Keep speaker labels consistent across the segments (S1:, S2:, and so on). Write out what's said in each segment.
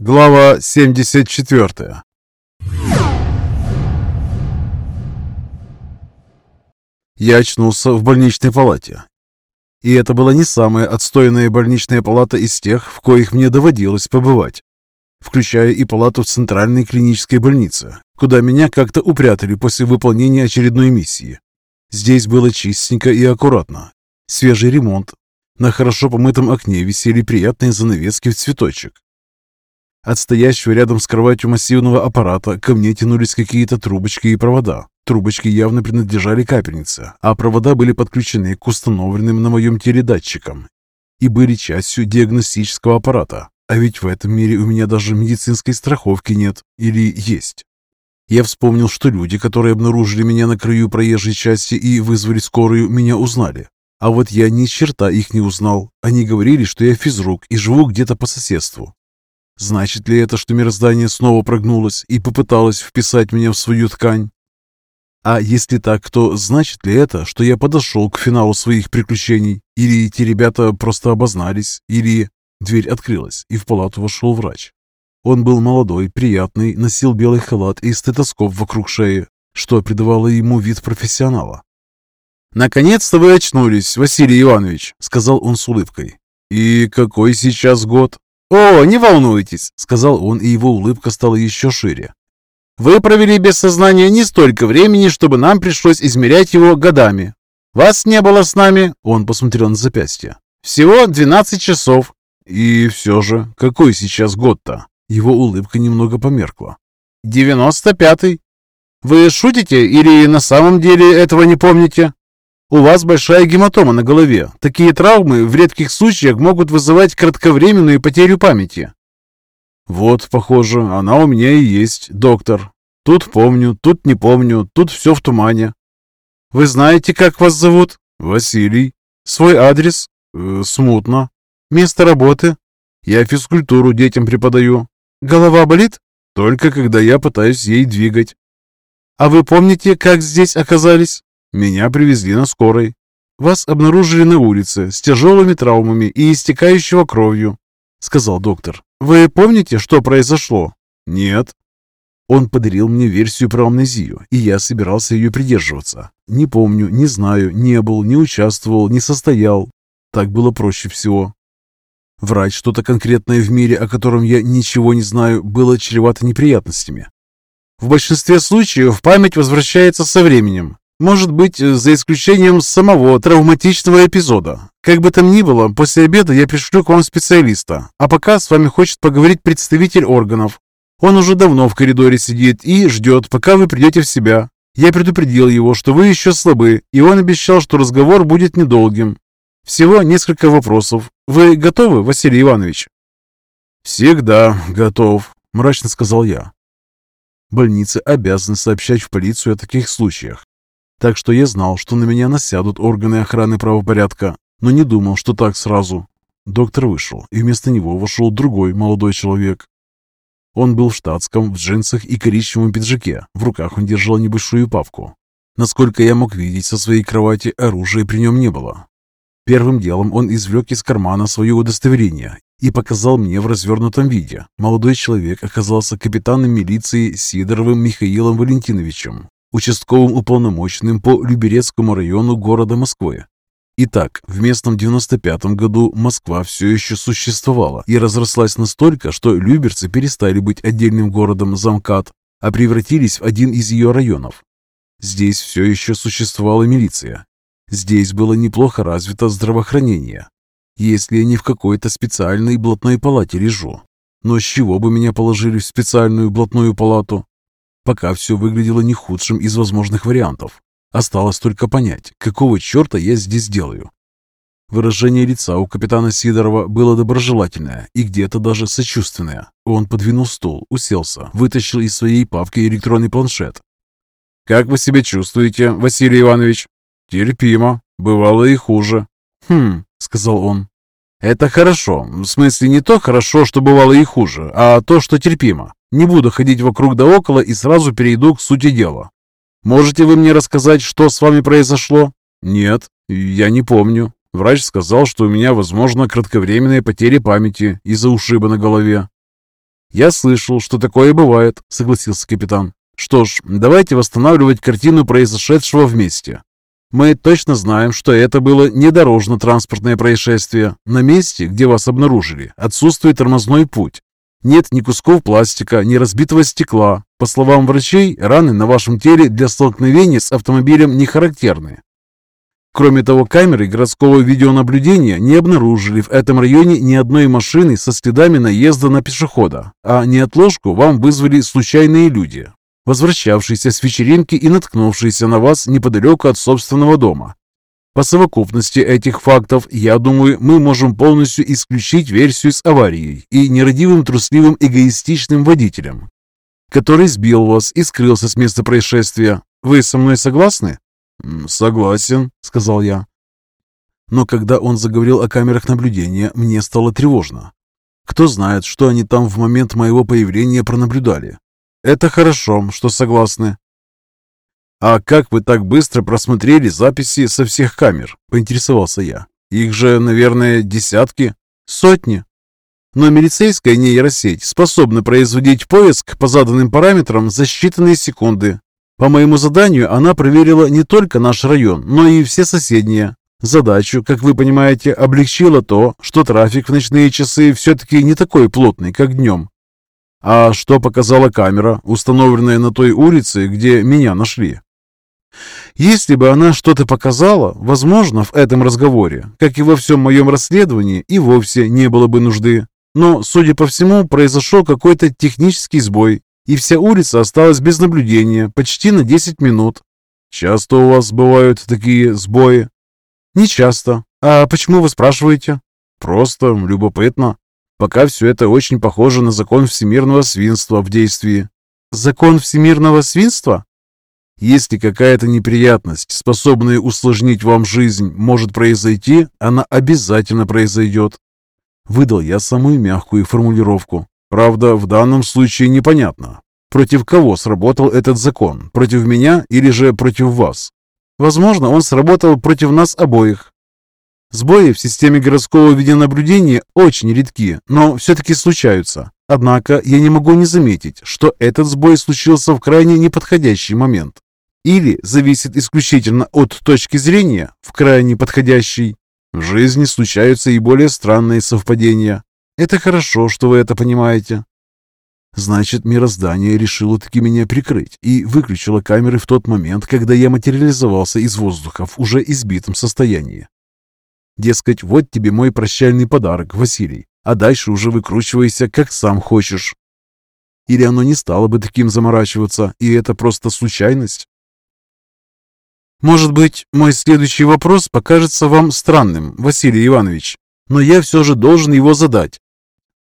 S1: Глава 74 Я очнулся в больничной палате. И это была не самая отстойная больничная палата из тех, в коих мне доводилось побывать, включая и палату в Центральной клинической больнице, куда меня как-то упрятали после выполнения очередной миссии. Здесь было чистенько и аккуратно. Свежий ремонт. На хорошо помытом окне висели приятные занавески в цветочек. От стоящего рядом с кроватью массивного аппарата ко мне тянулись какие-то трубочки и провода. Трубочки явно принадлежали капельнице, а провода были подключены к установленным на моем теле датчикам и были частью диагностического аппарата. А ведь в этом мире у меня даже медицинской страховки нет или есть. Я вспомнил, что люди, которые обнаружили меня на краю проезжей части и вызвали скорую, меня узнали. А вот я ни черта их не узнал. Они говорили, что я физрук и живу где-то по соседству. Значит ли это, что мироздание снова прогнулось и попыталось вписать меня в свою ткань? А если так, то значит ли это, что я подошел к финалу своих приключений? Или эти ребята просто обознались? Или... Дверь открылась, и в палату вошел врач. Он был молодой, приятный, носил белый халат и стетоскоп вокруг шеи, что придавало ему вид профессионала. «Наконец-то вы очнулись, Василий Иванович», — сказал он с улыбкой. «И какой сейчас год?» «О, не волнуйтесь», — сказал он, и его улыбка стала еще шире. Вы провели без сознания не столько времени, чтобы нам пришлось измерять его годами. Вас не было с нами, он посмотрел на запястье. Всего 12 часов. И все же, какой сейчас год-то? Его улыбка немного померкла. 95-й. Вы шутите или на самом деле этого не помните? У вас большая гематома на голове. Такие травмы в редких случаях могут вызывать кратковременную потерю памяти. «Вот, похоже, она у меня и есть, доктор. Тут помню, тут не помню, тут все в тумане». «Вы знаете, как вас зовут?» «Василий». «Свой адрес?» э, «Смутно». «Место работы?» «Я физкультуру детям преподаю». «Голова болит?» «Только когда я пытаюсь ей двигать». «А вы помните, как здесь оказались?» «Меня привезли на скорой». «Вас обнаружили на улице с тяжелыми травмами и истекающего кровью», — сказал доктор. Вы помните, что произошло? Нет. Он подарил мне версию про амнезию, и я собирался ее придерживаться. Не помню, не знаю, не был, не участвовал, не состоял. Так было проще всего. Врать что-то конкретное в мире, о котором я ничего не знаю, было чревато неприятностями. В большинстве случаев память возвращается со временем. Может быть, за исключением самого травматичного эпизода. Как бы там ни было, после обеда я пришлю к вам специалиста, а пока с вами хочет поговорить представитель органов. Он уже давно в коридоре сидит и ждет, пока вы придете в себя. Я предупредил его, что вы еще слабы, и он обещал, что разговор будет недолгим. Всего несколько вопросов. Вы готовы, Василий Иванович? «Всегда готов», – мрачно сказал я. Больницы обязаны сообщать в полицию о таких случаях. Так что я знал, что на меня насядут органы охраны правопорядка, но не думал, что так сразу. Доктор вышел, и вместо него вошел другой молодой человек. Он был в штатском, в джинсах и коричневом пиджаке. В руках он держал небольшую папку. Насколько я мог видеть со своей кровати, оружия при нем не было. Первым делом он извлек из кармана свое удостоверение и показал мне в развернутом виде. Молодой человек оказался капитаном милиции Сидоровым Михаилом Валентиновичем, участковым уполномоченным по Люберецкому району города Москвы. Итак, в местном 95-м году Москва все еще существовала и разрослась настолько, что люберцы перестали быть отдельным городом замкат, а превратились в один из ее районов. Здесь все еще существовала милиция. Здесь было неплохо развито здравоохранение, если я не в какой-то специальной блатной палате лежу. Но с чего бы меня положили в специальную блатную палату? Пока все выглядело не худшим из возможных вариантов. Осталось только понять, какого черта я здесь делаю. Выражение лица у капитана Сидорова было доброжелательное и где-то даже сочувственное. Он подвинул стул, уселся, вытащил из своей папки электронный планшет. «Как вы себя чувствуете, Василий Иванович?» «Терпимо. Бывало и хуже». «Хм», — сказал он. «Это хорошо. В смысле не то хорошо, что бывало и хуже, а то, что терпимо. Не буду ходить вокруг да около и сразу перейду к сути дела. Можете вы мне рассказать, что с вами произошло? Нет, я не помню. Врач сказал, что у меня, возможно, кратковременная потеря памяти из-за ушиба на голове. «Я слышал, что такое бывает», — согласился капитан. «Что ж, давайте восстанавливать картину произошедшего вместе. Мы точно знаем, что это было не дорожно-транспортное происшествие. На месте, где вас обнаружили, отсутствует тормозной путь. Нет ни кусков пластика, ни разбитого стекла. По словам врачей, раны на вашем теле для столкновения с автомобилем не характерны. Кроме того, камеры городского видеонаблюдения не обнаружили в этом районе ни одной машины со следами наезда на пешехода, а неотложку вам вызвали случайные люди, возвращавшийся с вечеринки и наткнувшийся на вас неподалеку от собственного дома. По совокупности этих фактов, я думаю, мы можем полностью исключить версию с аварией и нерадивым трусливым эгоистичным водителем, который сбил вас и скрылся с места происшествия. Вы со мной согласны? «Согласен», — сказал я. Но когда он заговорил о камерах наблюдения, мне стало тревожно. Кто знает, что они там в момент моего появления пронаблюдали. Это хорошо, что согласны. А как вы так быстро просмотрели записи со всех камер? Поинтересовался я. Их же, наверное, десятки, сотни. Но милицейская нейросеть способна производить поиск по заданным параметрам за считанные секунды. По моему заданию она проверила не только наш район, но и все соседние. Задачу, как вы понимаете, облегчило то, что трафик в ночные часы все-таки не такой плотный, как днем. А что показала камера, установленная на той улице, где меня нашли? Если бы она что-то показала, возможно, в этом разговоре, как и во всем моем расследовании, и вовсе не было бы нужды. Но, судя по всему, произошел какой-то технический сбой, и вся улица осталась без наблюдения почти на 10 минут. Часто у вас бывают такие сбои? Не часто. А почему вы спрашиваете? Просто любопытно. Пока все это очень похоже на закон всемирного свинства в действии. Закон всемирного свинства? Если какая-то неприятность, способная усложнить вам жизнь, может произойти, она обязательно произойдет. Выдал я самую мягкую формулировку. Правда, в данном случае непонятно, против кого сработал этот закон, против меня или же против вас. Возможно, он сработал против нас обоих. Сбои в системе городского видеонаблюдения очень редки, но все-таки случаются. Однако я не могу не заметить, что этот сбой случился в крайне неподходящий момент. Или зависит исключительно от точки зрения в крайне подходящий. В жизни случаются и более странные совпадения. Это хорошо, что вы это понимаете. Значит, мироздание решило таки меня прикрыть и выключило камеры в тот момент, когда я материализовался из воздуха в уже избитом состоянии. Дескать, вот тебе мой прощальный подарок, Василий, а дальше уже выкручивайся, как сам хочешь. Или оно не стало бы таким заморачиваться, и это просто случайность? Может быть, мой следующий вопрос покажется вам странным, Василий Иванович, но я все же должен его задать.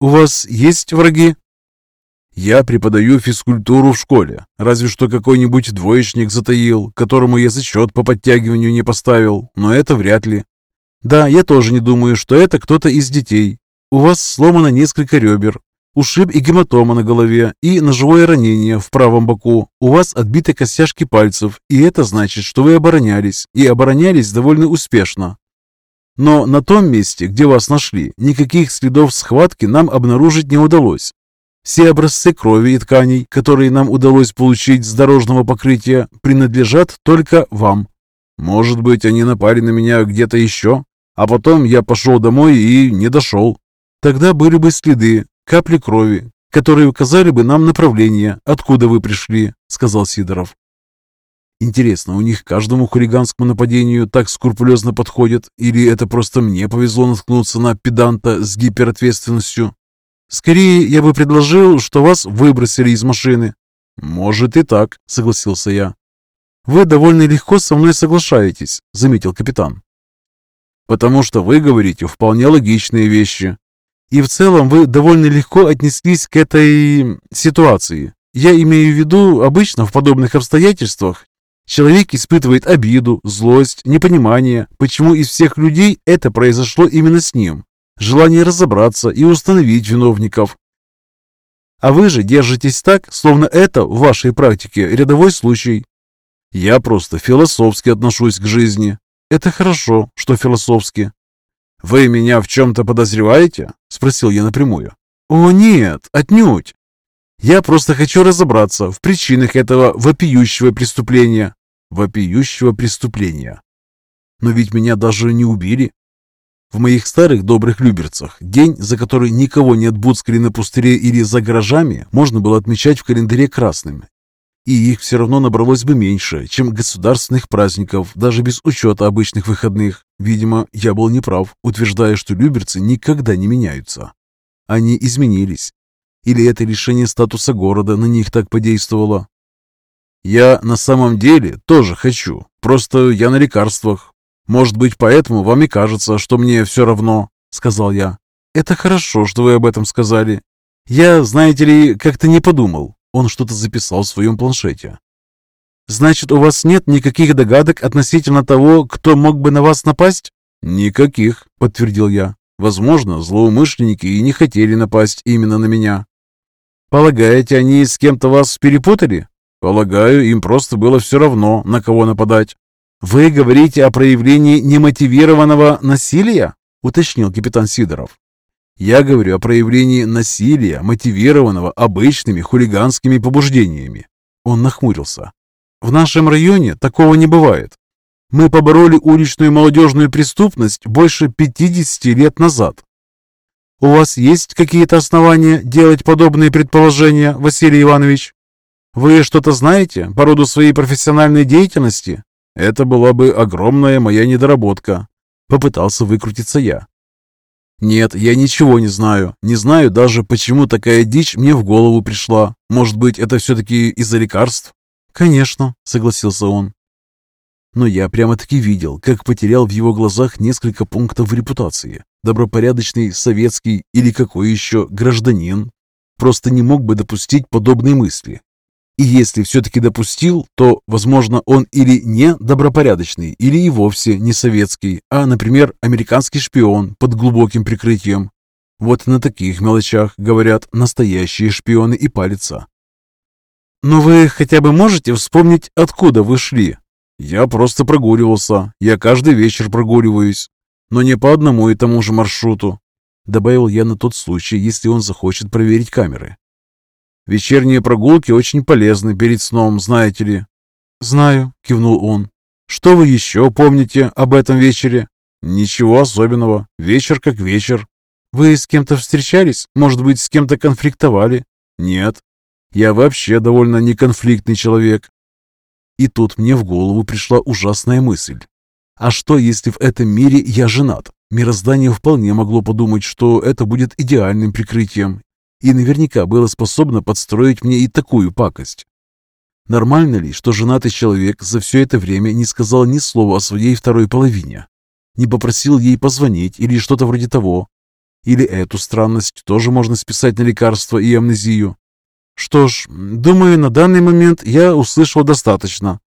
S1: У вас есть враги? Я преподаю физкультуру в школе. Разве что какой-нибудь двоечник затаил, которому я зачет по подтягиванию не поставил, но это вряд ли. Да, я тоже не думаю, что это кто-то из детей. У вас сломано несколько ребер, ушиб и гематома на голове, и ножевое ранение в правом боку. У вас отбиты костяшки пальцев, и это значит, что вы оборонялись, и оборонялись довольно успешно. Но на том месте, где вас нашли, никаких следов схватки нам обнаружить не удалось. Все образцы крови и тканей, которые нам удалось получить с дорожного покрытия, принадлежат только вам. Может быть, они напали на меня где-то еще? А потом я пошел домой и не дошел. Тогда были бы следы, капли крови, которые указали бы нам направление, откуда вы пришли», — сказал Сидоров. «Интересно, у них каждому хулиганскому нападению так скрупулезно подходят, или это просто мне повезло наткнуться на педанта с гиперответственностью?» «Скорее, я бы предложил, что вас выбросили из машины». «Может и так», — согласился я. «Вы довольно легко со мной соглашаетесь», — заметил капитан потому что вы говорите вполне логичные вещи. И в целом вы довольно легко отнеслись к этой ситуации. Я имею в виду, обычно в подобных обстоятельствах человек испытывает обиду, злость, непонимание, почему из всех людей это произошло именно с ним, желание разобраться и установить виновников. А вы же держитесь так, словно это в вашей практике рядовой случай. Я просто философски отношусь к жизни, это хорошо, что философски. «Вы меня в чем-то подозреваете?» – спросил я напрямую. «О, нет, отнюдь. Я просто хочу разобраться в причинах этого вопиющего преступления. Вопиющего преступления. Но ведь меня даже не убили. В моих старых добрых люберцах день, за который никого не отбудскали на пустыре или за гаражами, можно было отмечать в календаре красным. И их все равно набралось бы меньше, чем государственных праздников, даже без учета обычных выходных. Видимо, я был неправ, утверждая, что люберцы никогда не меняются. Они изменились. Или это решение статуса города на них так подействовало? Я на самом деле тоже хочу, просто я на лекарствах, «Может быть, поэтому вам и кажется, что мне все равно», — сказал я. «Это хорошо, что вы об этом сказали. Я, знаете ли, как-то не подумал». Он что-то записал в своем планшете. «Значит, у вас нет никаких догадок относительно того, кто мог бы на вас напасть?» «Никаких», — подтвердил я. «Возможно, злоумышленники и не хотели напасть именно на меня». «Полагаете, они с кем-то вас перепутали?» «Полагаю, им просто было все равно, на кого нападать». «Вы говорите о проявлении немотивированного насилия?» – уточнил капитан Сидоров. «Я говорю о проявлении насилия, мотивированного обычными хулиганскими побуждениями». Он нахмурился. «В нашем районе такого не бывает. Мы побороли уличную молодежную преступность больше 50 лет назад. У вас есть какие-то основания делать подобные предположения, Василий Иванович? Вы что-то знаете по роду своей профессиональной деятельности? Это была бы огромная моя недоработка. Попытался выкрутиться я. Нет, я ничего не знаю. Не знаю даже, почему такая дичь мне в голову пришла. Может быть, это все-таки из-за лекарств? Конечно, согласился он. Но я прямо-таки видел, как потерял в его глазах несколько пунктов репутации. Добропорядочный, советский или какой еще гражданин просто не мог бы допустить подобные мысли. И если все-таки допустил, то, возможно, он или не добропорядочный, или и вовсе не советский, а, например, американский шпион под глубоким прикрытием. Вот на таких мелочах, говорят, настоящие шпионы и палятся. «Но вы хотя бы можете вспомнить, откуда вы шли?» «Я просто прогуливался. Я каждый вечер прогуливаюсь. Но не по одному и тому же маршруту», добавил я на тот случай, если он захочет проверить камеры. Вечерние прогулки очень полезны перед сном, знаете ли». «Знаю», — кивнул он. «Что вы еще помните об этом вечере?» «Ничего особенного. Вечер как вечер». «Вы с кем-то встречались? Может быть, с кем-то конфликтовали?» «Нет. Я вообще довольно неконфликтный человек». И тут мне в голову пришла ужасная мысль. А что, если в этом мире я женат? Мироздание вполне могло подумать, что это будет идеальным прикрытием, и наверняка было способно подстроить мне и такую пакость. Нормально ли, что женатый человек за все это время не сказал ни слова о своей второй половине? Не попросил ей позвонить или что-то вроде того? Или эту странность тоже можно списать на лекарство и амнезию? Что ж, думаю, на данный момент я услышал достаточно,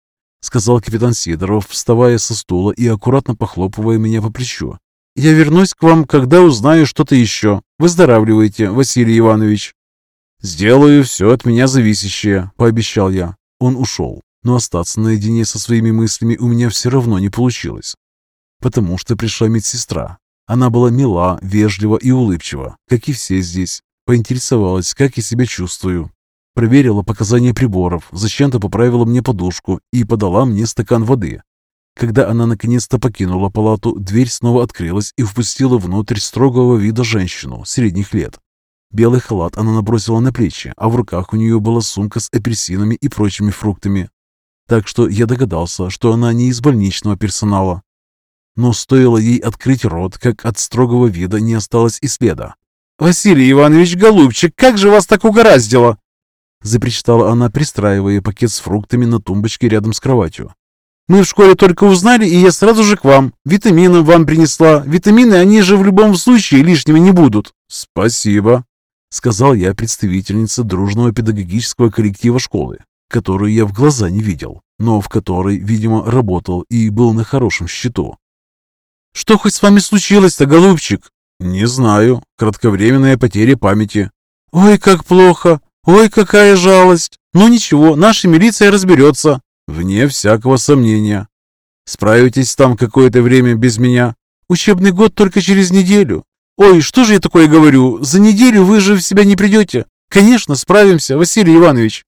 S1: сказал капитан Сидоров, вставая со стула и аккуратно похлопывая меня по плечу. Я вернусь к вам, когда узнаю что-то еще. Выздоравливайте, Василий Иванович». «Сделаю все от меня зависящее», — пообещал я. Он ушел, но остаться наедине со своими мыслями у меня все равно не получилось. Потому что пришла медсестра. Она была мила, вежлива и улыбчива, как и все здесь. Поинтересовалась, как я себя чувствую. Проверила показания приборов, зачем-то поправила мне подушку и подала мне стакан воды. Когда она наконец-то покинула палату, дверь снова открылась и впустила внутрь строгого вида женщину средних лет. Белый халат она набросила на плечи, а в руках у нее была сумка с апельсинами и прочими фруктами. Так что я догадался, что она не из больничного персонала. Но стоило ей открыть рот, как от строгого вида не осталось и следа. «Василий Иванович, голубчик, как же вас так угораздило!» Запричитала она, пристраивая пакет с фруктами на тумбочке рядом с кроватью. Мы в школе только узнали, и я сразу же к вам. Витамины вам принесла. Витамины, они же в любом случае лишними не будут». «Спасибо», — сказал я представительнице дружного педагогического коллектива школы, которую я в глаза не видел, но в которой, видимо, работал и был на хорошем счету. «Что хоть с вами случилось-то, голубчик?» «Не знаю. Кратковременная потеря памяти». «Ой, как плохо! Ой, какая жалость! Ну ничего, наша милиция разберется. Вне всякого сомнения. Справитесь там какое-то время без меня? Учебный год только через неделю. Ой, что же я такое говорю? За неделю вы же в себя не придете. «Конечно, справимся, Василий Иванович.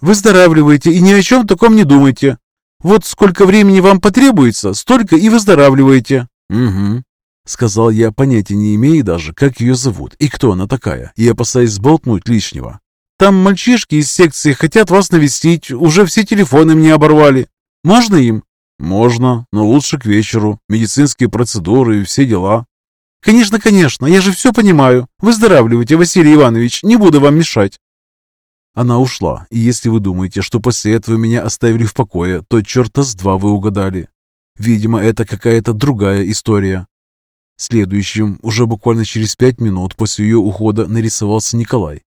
S1: Выздоравливайте и ни о чем таком не думайте. Вот сколько времени вам потребуется, столько и выздоравливайте». «Угу», — сказал я, понятия не имея даже, как ее зовут и кто она такая, и опасаясь сболтнуть лишнего. «Там мальчишки из секции хотят вас навестить, уже все телефоны мне оборвали. Можно им?» «Можно, но лучше к вечеру. Медицинские процедуры и все дела». «Конечно, конечно, я же все понимаю. Выздоравливайте, Василий Иванович, не буду вам мешать». Она ушла, и если вы думаете, что после этого меня оставили в покое, то черта с два вы угадали. Видимо, это какая-то другая история. Следующим, уже буквально через пять минут после ее ухода, нарисовался Николай.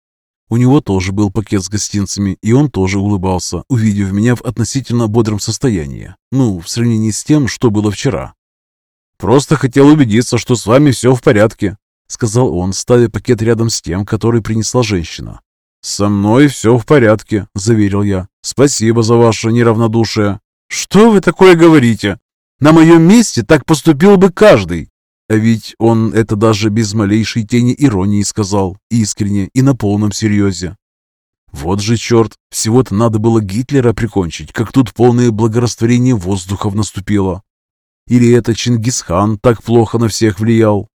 S1: У него тоже был пакет с гостинцами, и он тоже улыбался, увидев меня в относительно бодром состоянии. Ну, в сравнении с тем, что было вчера. «Просто хотел убедиться, что с вами все в порядке», — сказал он, ставя пакет рядом с тем, который принесла женщина. «Со мной все в порядке», — заверил я. «Спасибо за ваше неравнодушие». «Что вы такое говорите? На моем месте так поступил бы каждый». А ведь он это даже без малейшей тени иронии сказал, искренне и на полном серьезе. Вот же черт, всего-то надо было Гитлера прикончить, как тут полное благорастворение воздухов наступило. Или это Чингисхан так плохо на всех влиял?